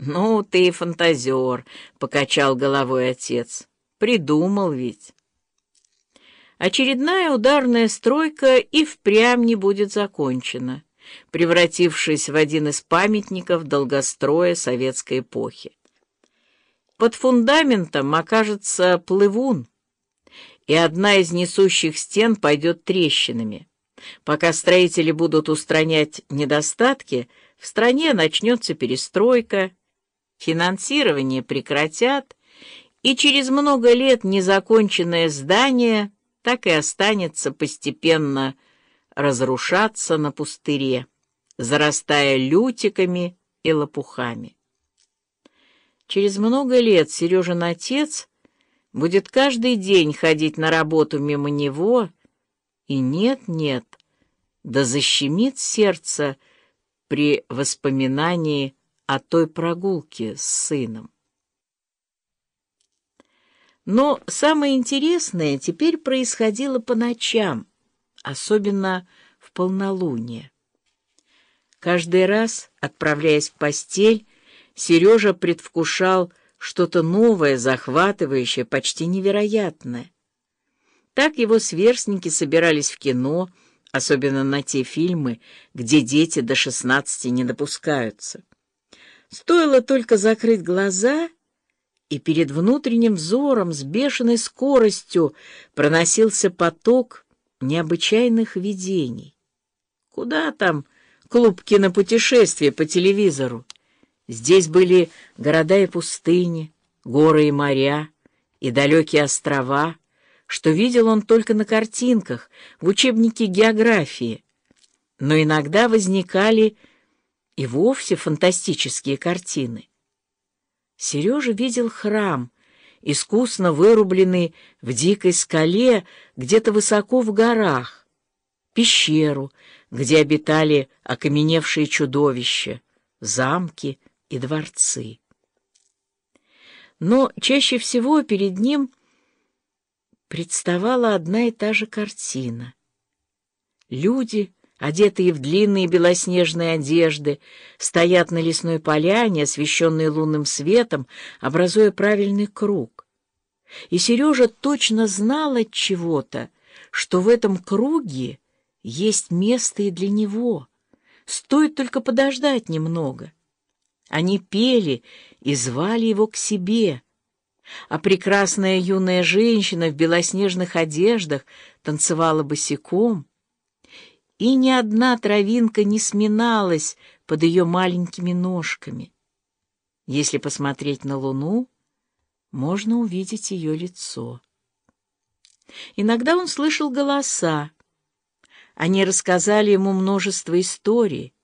«Ну, ты фантазер», — покачал головой отец. «Придумал ведь». Очередная ударная стройка и впрямь не будет закончена, превратившись в один из памятников долгостроя советской эпохи. Под фундаментом окажется плывун, и одна из несущих стен пойдет трещинами. Пока строители будут устранять недостатки, в стране начнется перестройка, финансирование прекратят, и через много лет незаконченное здание так и останется постепенно разрушаться на пустыре, зарастая лютиками и лопухами. Через много лет Сережин отец будет каждый день ходить на работу мимо него, и нет-нет, да защемит сердце при воспоминании о той прогулке с сыном. Но самое интересное теперь происходило по ночам, особенно в полнолуние. Каждый раз, отправляясь в постель, Сережа предвкушал что-то новое, захватывающее, почти невероятное. Так его сверстники собирались в кино, особенно на те фильмы, где дети до шестнадцати не допускаются. Стоило только закрыть глаза, и перед внутренним взором с бешеной скоростью проносился поток необычайных видений. Куда там клуб кинопутешествия по телевизору? Здесь были города и пустыни, горы и моря, и далекие острова, что видел он только на картинках, в учебнике географии. Но иногда возникали и вовсе фантастические картины. Сережа видел храм, искусно вырубленный в дикой скале где-то высоко в горах, пещеру, где обитали окаменевшие чудовища, замки, и дворцы. Но чаще всего перед ним представала одна и та же картина. Люди, одетые в длинные белоснежные одежды, стоят на лесной поляне, освещенной лунным светом, образуя правильный круг. И Сережа точно знал от чего-то, что в этом круге есть место и для него. Стоит только подождать немного — они пели и звали его к себе, а прекрасная юная женщина в белоснежных одеждах танцевала босиком, и ни одна травинка не сминалась под ее маленькими ножками. Если посмотреть на луну, можно увидеть ее лицо. Иногда он слышал голоса. Они рассказали ему множество историй,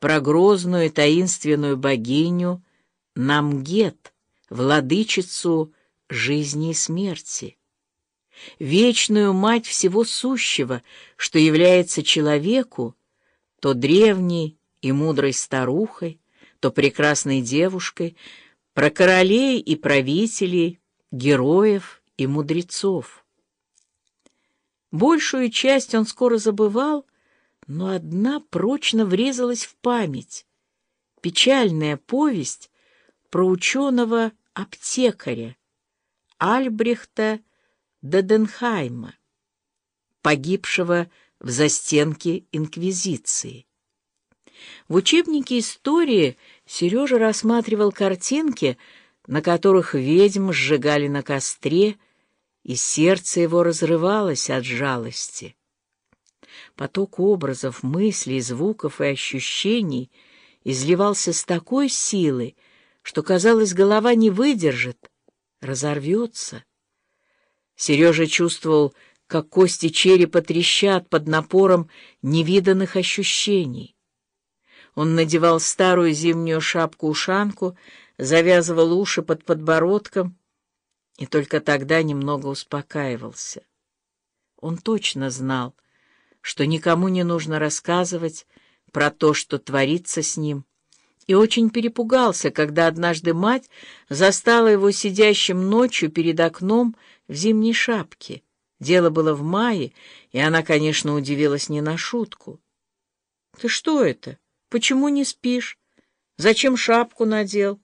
про грозную таинственную богиню Намгет, владычицу жизни и смерти, вечную мать всего сущего, что является человеку, то древней и мудрой старухой, то прекрасной девушкой, про королей и правителей, героев и мудрецов. Большую часть он скоро забывал, но одна прочно врезалась в память. Печальная повесть про ученого-аптекаря Альбрехта Деденхайма, погибшего в застенке Инквизиции. В учебнике истории Сережа рассматривал картинки, на которых ведьм сжигали на костре, и сердце его разрывалось от жалости. Поток образов, мыслей, звуков и ощущений изливался с такой силой, что, казалось, голова не выдержит, разорвется. Сережа чувствовал, как кости черепа трещат под напором невиданных ощущений. Он надевал старую зимнюю шапку-ушанку, завязывал уши под подбородком и только тогда немного успокаивался. Он точно знал, что никому не нужно рассказывать про то, что творится с ним, и очень перепугался, когда однажды мать застала его сидящим ночью перед окном в зимней шапке. Дело было в мае, и она, конечно, удивилась не на шутку. «Ты что это? Почему не спишь? Зачем шапку надел?»